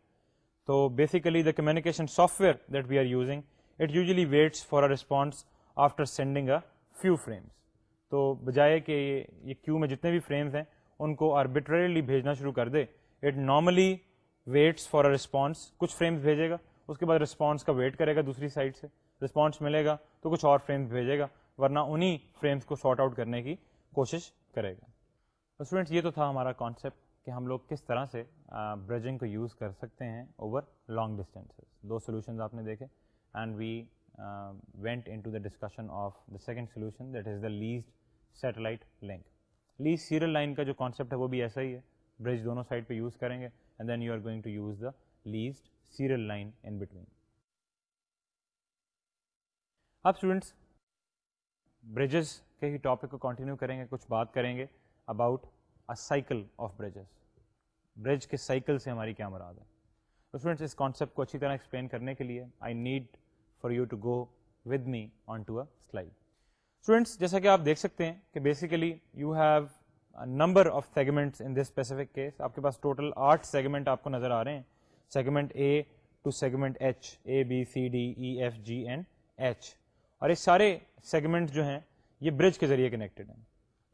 تو basically the communication software that we are using it usually waits for a response after sending a few frames تو بجائے کہ یہ کیو میں جتنے بھی فریمز ہیں ان کو آربیٹریلی بھیجنا شروع کر دے it normally waits for a response کچھ فریمز بھیجے گا اس کے بعد رسپانس کا ویٹ کرے گا دوسری سائڈ سے رسپانس ملے گا تو کچھ اور فریمس بھیجے گا ورنہ انہیں فریمس کو شارٹ آؤٹ کرنے کی کوشش کرے گا اسٹوڈینٹس یہ تو تھا ہمارا کانسیپٹ کہ ہم لوگ کس طرح سے برجنگ کو یوز کر سکتے ہیں اوور لانگ ڈسٹینسز دو سولوشنز آپ نے دیکھے and we went into the discussion of the second solution that is the leased satellite link lease serial line کا جو کانسیپٹ ہے وہ بھی ایسا ہی ہے برج دونوں سائڈ پہ یوز کریں گے and then you are going to use the lease serial line in between اب اسٹوڈینٹس برجز کے ہی ٹاپک کو کنٹینیو کریں گے کچھ بات کریں گے about a cycle of bridges bridge کے سائیکل سے ہماری کیا مراد ہے تو اس کانسیپٹ کو اچھی طرح ایکسپلین کرنے کے لیے I need for you to go with me on to a slide students جیسا کہ آپ دیکھ سکتے ہیں کہ basically you have number of segments in this specific case آپ کے پاس ٹوٹل آٹھ سیگمنٹ آپ کو نظر آ رہے ہیں segment A to segment H A B C D E F G and H اور یہ سارے سیگمنٹ جو ہیں یہ برج کے ذریعے کنیکٹڈ ہیں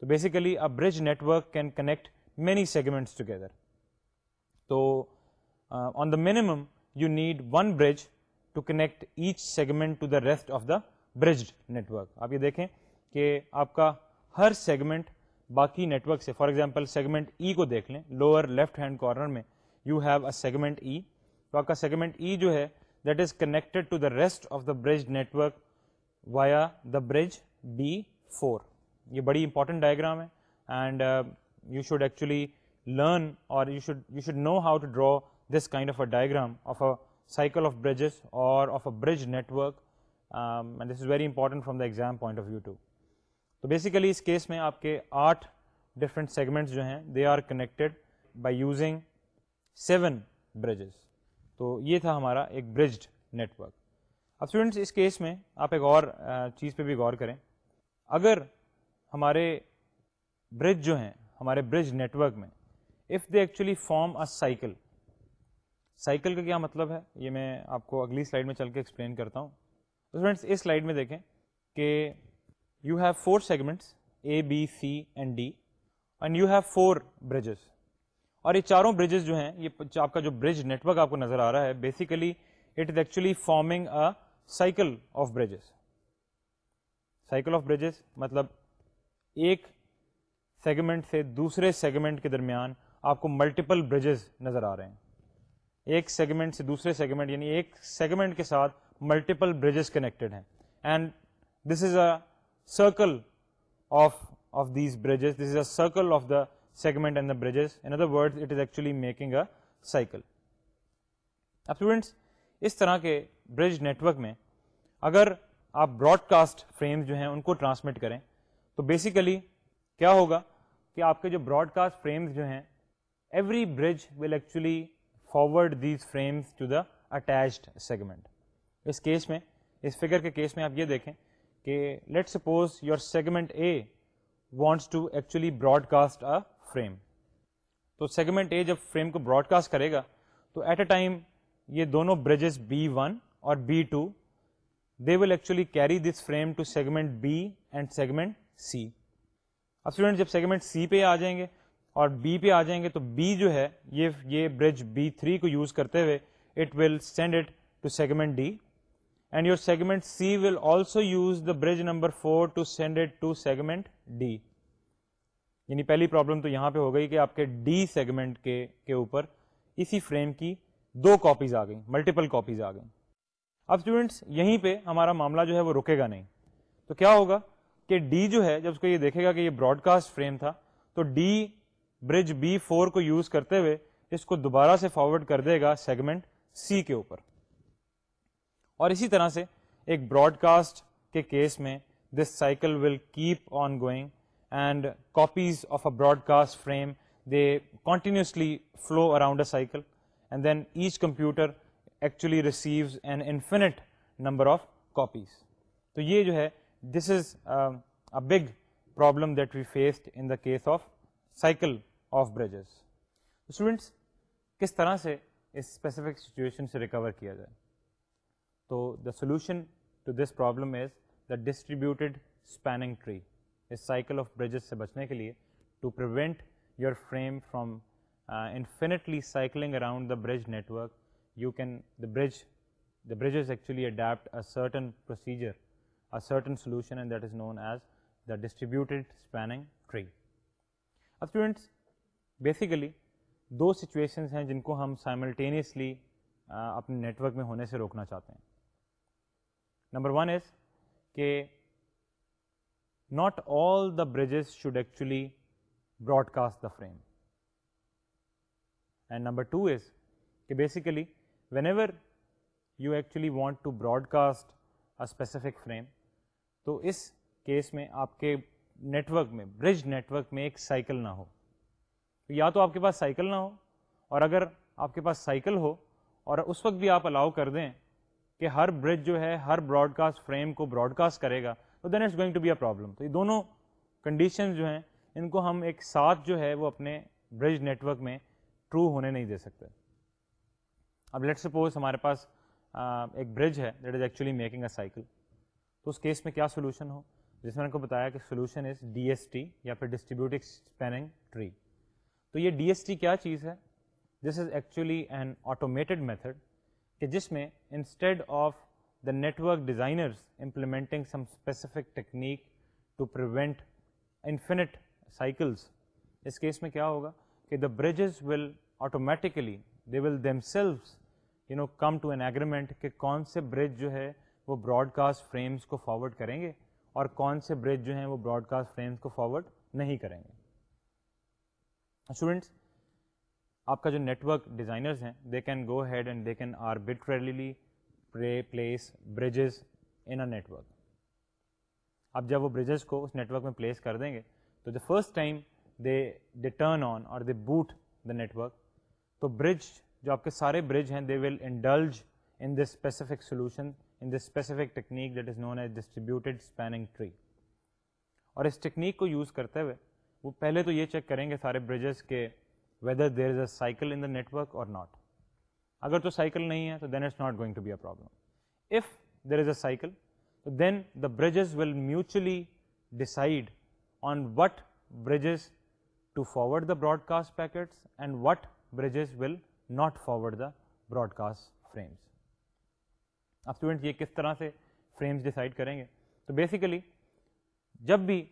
تو basically a bridge network can connect many segments together تو on the minimum you need one bridge to connect each segment to the rest of the bridged network آپ یہ دیکھیں کہ آپ کا ہر سیگمنٹ باقی نیٹورک سے فار ایگزامپل سیگمنٹ ای کو دیکھ لیں لوور لیفٹ ہینڈ کارنر میں you have a segment E تو آپ کا سیگمنٹ ای e جو ہے that is connected to the rest of the net network via the bridge be four یہ بڑی امپورٹنٹ ڈائیگرام ہے and you should actually learn اور you should you should know how to draw this kind of a diagram of a cycle of bridges اور of a bridge network this is very important from the exam point of view too تو basically اس case میں آپ کے آٹھ different segments جو ہیں they are connected by using seven bridges تو یہ تھا ہمارا ایک برجڈ نیٹ ورک اب اسٹوڈنٹس اس کیس میں آپ ایک اور uh, چیز پہ بھی غور کریں اگر ہمارے برج جو ہیں ہمارے برج نیٹ ورک میں if they actually form a cycle cycle کا کیا مطلب ہے یہ میں آپ کو اگلی سلائڈ میں چل کے ایکسپلین کرتا ہوں اسٹوڈینٹس فرینڈس اس سلائڈ میں دیکھیں کہ you have four segments A B C and D and you have four bridges اور یہ چاروں بریجز جو ہیں یہ آپ کا جو برج نیٹورک آپ کو نظر آ رہا ہے basically it is actually forming a cycle of bridges cycle of bridges مطلب ایک سیگمنٹ سے دوسرے سیگمنٹ کے درمیان آپ کو ملٹیپل بریجز نظر آ رہے ہیں ایک سیگمنٹ سے دوسرے سیگمنٹ یعنی ایک سیگمنٹ کے ساتھ ملٹیپل بریجز کنیکٹڈ ہیں and this is a circle of of these this is a circle of the segment and the in other word it is actually making a cycle اب students اس طرح کے برج network میں اگر آپ Broad cost frames جو ہیں ان کو ٹرانسمٹ کریں تو بیسیکلی کیا ہوگا کہ آپ کے جو براڈ کاسٹ فریمز جو ہیں every bridge will actually forward these frames to the attached segment اس کیس میں اس فگر کے کیس میں آپ یہ دیکھیں کہ let suppose your segment A wants to actually broadcast a frame تو سیگمنٹ اے جب فریم کو براڈ کاسٹ کرے گا تو ایٹ اے ٹائم یہ دونوں برجز بی ون اور B two they will actually carry this frame to segment B and segment C اب اسٹوڈنٹ جب سیگمنٹ سی پہ آ جائیں گے اور بی پہ آ جائیں گے تو بی جو ہے یہ یہ برج بی تھری کو یوز کرتے ہوئے it it will send to segment D and your segment C will also use the bridge number four to send it to segment D یعنی پہلی پرابلم تو یہاں پہ ہو گئی کہ آپ کے ڈی سیگمنٹ کے کے اوپر اسی فریم کی دو کاپیز آ گئیں ملٹیپل کاپیز آ گئیں اب اسٹوڈنٹس یہیں پہ ہمارا معاملہ جو ہے وہ رکے گا نہیں تو کیا ہوگا کہ ڈی جو ہے جب اس کو یہ دیکھے گا کہ یہ براڈ کاسٹ فریم تھا تو ڈی برج بی فور کو یوز کرتے ہوئے اس کو دوبارہ سے فارورڈ کر دے گا سیگمنٹ سی کے اوپر اور اسی طرح سے ایک براڈ کاسٹ کے کیس میں this cycle will keep on going and copies of a broadcast frame they continuously flow around a cycle and then each computer actually receives an infinite number of copies تو یہ جو ہے this is big problem that we faced in the case of cycle of bridges students کس طرح سے اس specific situation سے recover کیا جائے تو the solution to this problem is the distributed spanning tree اس سائیکل آف بریجز سے بچنے کے لیے to prevent your frame from infinitely cycling around the bridge network you can the bridge the bridge is actually adapt certain procedure certain solution and that is known as the distributed spanning tree اب students basically دو situations ہیں جن کو ہم simultaneously اپنے network میں ہونے سے روکنا چاہتے ہیں نمبر ون از کہ not all the bridges should actually broadcast the frame and number two is کہ basically whenever you actually want to broadcast a specific frame تو اس کیس میں آپ کے نیٹ ورک میں bridge network میں ایک cycle نہ ہو تو یا تو آپ کے پاس سائیکل نہ ہو اور اگر آپ کے پاس سائیکل ہو اور اس وقت بھی آپ الاؤ کر دیں کہ ہر برج جو ہے ہر براڈ کاسٹ فریم کو براڈ کاسٹ کرے گا تو then it's going to be a problem تو یہ دونوں کنڈیشنز جو ہیں ان کو ہم ایک ساتھ جو ہے وہ اپنے برج نیٹورک میں ٹرو ہونے نہیں دے سکتے اب لیٹ سپوز ہمارے پاس ایک برج ہے that is actually making a cycle اس کیس میں کیا سولوشن ہو جس میں نے کو بتایا کہ solution is D S T یا پھر اسپیننگ ٹری تو یہ ڈی ایس ٹی کیا چیز ہے this is actually an automated method کہ جس میں instead of the network designers implementing some specific technique to prevent infinite cycles اس کیس میں کیا ہوگا کہ the bridges will automatically they will themselves you know come to an agreement کہ کون سے برج جو ہے وہ براڈ کاسٹ فریمس کو فارورڈ کریں گے اور کون سے برج جو ہیں وہ براڈ کاسٹ فریمس کو فارورڈ نہیں کریں گے اسٹوڈینٹس آپ کا جو نیٹ ورک ڈیزائنرز ہیں they can go ahead and they can arbitrarily place bridges in a network اب جب وہ بریجز کو اس نیٹ ورک میں پلیس کر دیں گے تو the first time they they turn on اور they boot the network تو برج جو آپ کے سارے برج ہیں they will indulge in this specific solution in the specific technique that is known as distributed tree اور اس technique کو یوز کرتے ہوئے وہ پہلے تو یہ چیک کریں گے سارے بریجز کے whether there is a cycle in the network اور ناٹ اگر تو سائیکل نہیں ہے تو then it's not going to be a problem if there is a cycle تو then the bridges will mutually decide on what bridges to forward the broadcast packets and what bridges will not forward the broadcast frames اب students یہ کس طرح سے frames decide کریں گے تو basically جب بھی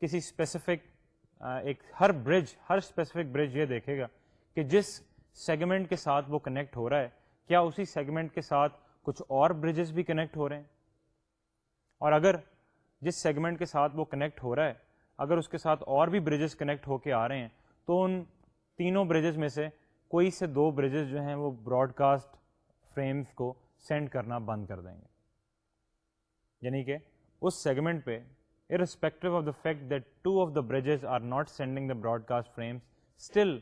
کسی اسپیسیفک ایک ہر برج ہر اسپیسیفک برج یہ دیکھے گا کہ جس سیگمنٹ کے ساتھ وہ کنیکٹ ہو رہا ہے کیا اسی سیگمنٹ کے ساتھ کچھ اور برجز بھی کنیکٹ ہو رہے ہیں اور اگر جس سیگمنٹ کے ساتھ وہ کنیکٹ ہو رہا ہے اگر اس کے ساتھ اور بھی بریجز کنیکٹ ہو کے آ رہے ہیں تو ان تینوں برجز میں سے کوئی سے دو بریجز جو ہیں وہ براڈ کاسٹ فریمس کو سینڈ کرنا بند کر دیں گے یعنی کہ اس سیگمنٹ پہ irrespective of the fact that two of the bridges are not sending the broadcast frames still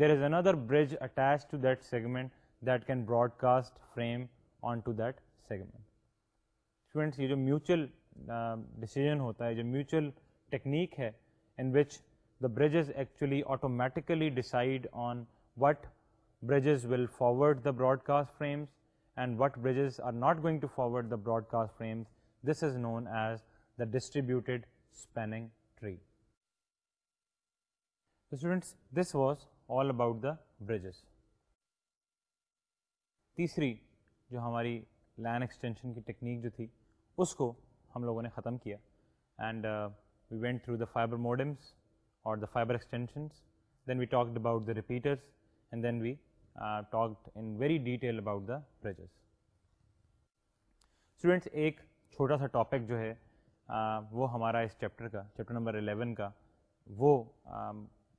there is another bridge attach to that segment that can broadcast frame on to that segments یہ جو mutual decision ہوتا ہے جو mutual technique ہے in which the bridges actually automatically decide on what bridges will forward the broadcast frames and what bridges are not going to forward the broadcast frames this is known as the distributed spanning tree students this was all about the bridges تیسری جو ہماری LAN extension کی technique جو تھی اس کو ہم لوگوں نے ختم کیا and we went through the fibre modems اور the fibre extensions then we talked about the then we talk in very detail about the bridges students ایک چھوٹا سا ٹاپک جو ہے وہ ہمارا اس چیپٹر کا چیپٹر نمبر 11 کا وہ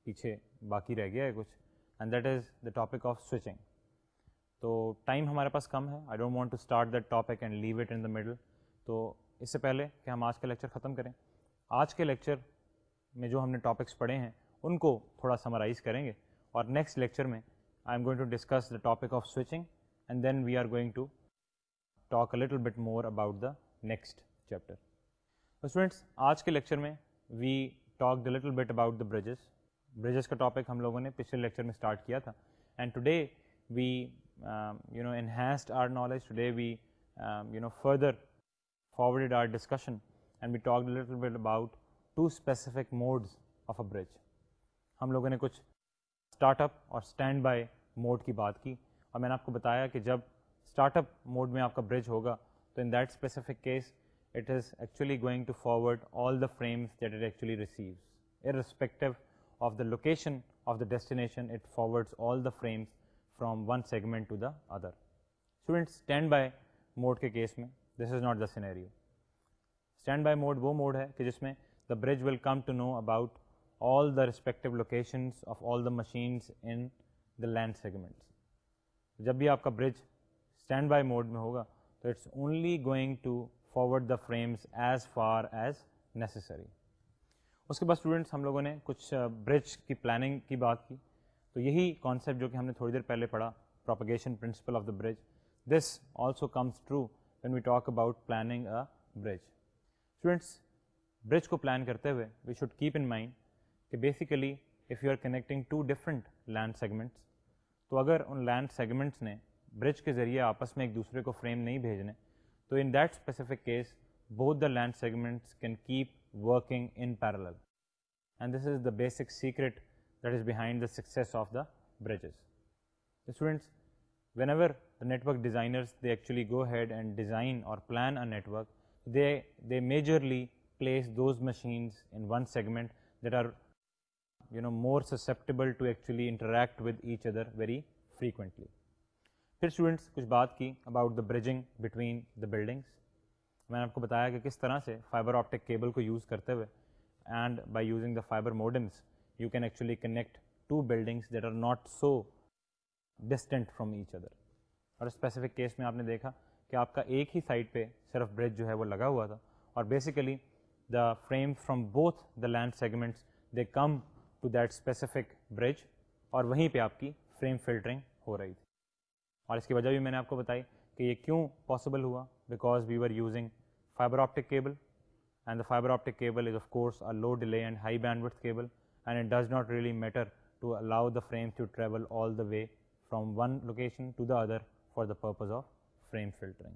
پیچھے باقی رہ گیا ہے کچھ and that is the topic of switching تو ٹائم ہمارے پاس کم ہے I don't want to start that topic and leave it in the middle تو اس سے پہلے کہ ہم آج کا لیکچر ختم کریں آج کے لیکچر میں جو ہم نے ٹاپکس پڑھے ہیں ان کو تھوڑا سمرائز کریں گے اور نیکسٹ لیکچر میں I am going to discuss the topic of switching and then we are going to tackle bit more about the next chapter students آج کے لیکچر میں we talk the little bit about the bridges bridges کا topic ہم لوگوں نے پچھلے lecture میں start کیا تھا and today we you know enhanced our knowledge today we you know further forward our discussion and we tackle bit about two specific modes of a bridge ہم لوگوں نے کچھ start up اور standby mode کی بات کی اور میں نے آپ کو بتایا کہ جب اسٹارٹ اپ موڈ میں آپ کا برج ہوگا تو in that specific case it is actually going to forward all the frames that it actually receives uh of the location of the destination it forward all the frames from one segment to the other student standby mode کے case میں this is not the scenario standby mode وہ mood ہے کہ جس میں the bridge will come to know about all the respective locations of all the machines in the LAN segments جب بھی آپ کا برج اسٹینڈ بائی موڈ میں ہوگا تو it's only going to forward the frames as far as necessary اس کے بعد اسٹوڈنٹس ہم لوگوں نے کچھ برج uh, کی پلاننگ کی بات کی تو یہی کانسیپٹ جو کہ ہم نے تھوڑی دیر پہلے پڑھا propagation principle of the bridge this also comes true when we talk about planning a bridge students bridge کو پلان کرتے ہوئے we should keep in mind کہ basically if you are connecting to different LAN segments تو اگر in LAN segments نے برج کے ذریعے آپس میں ایک دوسرے کو فریم نہیں بھیجنے تو ان دیٹ اسپیسیفک کیس بہت the LAN segments can keep working in parallel and this is the basic secret that is behind the success of the bridges whenever they actually go ahead and design اور plan a network majorly place those in one segment that are you know more susceptible to actually interact with each other very frequently پھر students کچھ بات کی about the bridging between the buildings میں نے آپ کو بتایا کہ کس طرح سے فائبر آپٹک کیبل کو یوز کرتے ہوئے and by using the fibre modems you can actually connect to buildings that are not so distant from each other اور اسپیسیفک کیس میں آپ نے دیکھا کہ آپ کا ایک ہی سائڈ پہ صرف برج جو ہے وہ لگا ہوا تھا اور basically the frame from both the LAN segments they come to that specific bridge اور وہیں پہ آپ کی فریم فلٹرنگ ہو رہی تھی اور اس کی وجہ بھی میں نے آپ کو بتائی کہ یہ کیوں پاسبل ہوا because we are using fibre optic cable and the fibre optic cable is of course a low delay and high band with cable and it does not really matter to allow the frame to travel all the way from one location to the other for the purpose of frame filtering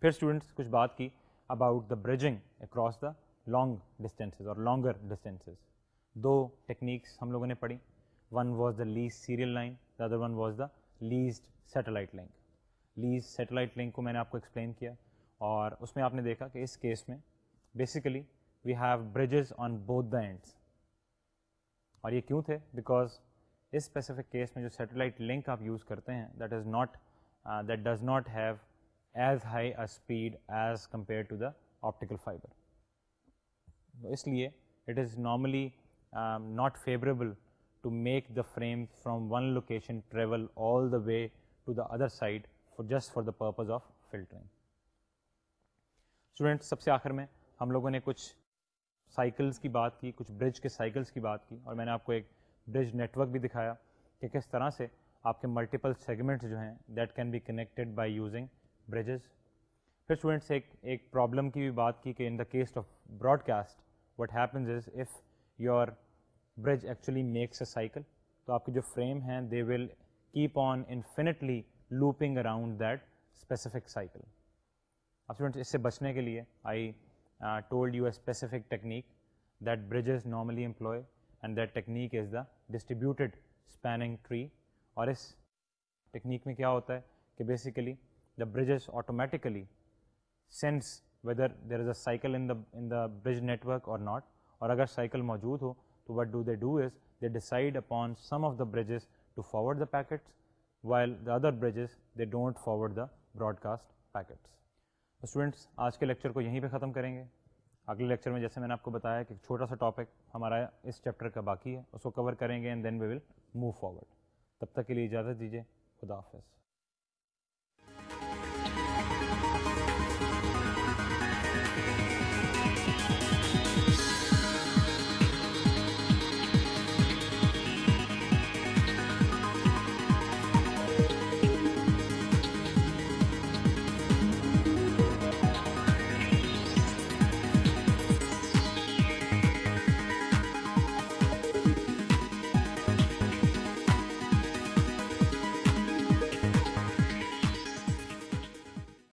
پھر students کچھ بات کی about the bridging across the long distances اور longer distances دو techniques ہم لوگوں نے پڑھی one was the lease serial line the other one was the leased satellite link lease satellite link کو میں نے آپ کو ایکسپلین کیا اور اس میں آپ نے دیکھا کہ اس کیس میں basically we have bridges on both the ends اور یہ کیوں تھے بیکاز اس اسپیسیفک کیس میں جو سیٹلائٹ لنک آپ یوز کرتے ہیں that is not that does not have as high a speed as compare to the optical fibre اس لیے it is normally not favourable to make the frame from one location travel all the way to the other side just for the purpose of filtering students سب سے آخر میں ہم لوگوں نے کچھ سائیکلس کی بات کی کچھ برج کے سائیکلس کی بات کی اور میں نے آپ کو ایک برج نیٹورک بھی دکھایا کہ کس طرح سے آپ کے ملٹیپل سیگمنٹس جو ہیں that can be connected by using bridges پھر اسٹوڈنٹس ایک ایک پرابلم کی بھی بات کی کہ in the case of broadcast what happens is if your bridge actually makes a cycle تو آپ کے جو فریم ہیں they will keep on infinitely looping around that specific cycle اب آپ اس سے بچنے کے لیے I told you a specific technique that bridges normally employ and that technique is the distributed spanning tree اور اس ٹیکنیک میں کیا ہوتا ہے کہ basically the bridges automatically sense whether there is a cycle in the in the bridge work اور not اور اگر سائیکل موجود ہو تو what do they do is they decide upon some of the bridges to forward the packets while the other bridges they don't forward the broadcast packets students آج کے lecture کو یہیں پہ ختم کریں گے اگلے لیکچر میں جیسے میں نے آپ کو بتایا کہ چھوٹا سا ٹاپک ہمارا اس چیپٹر کا باقی ہے اس کو کور کریں گے and then we will move forward تب تک کے لیے اجازت دیجیے خدا حافظ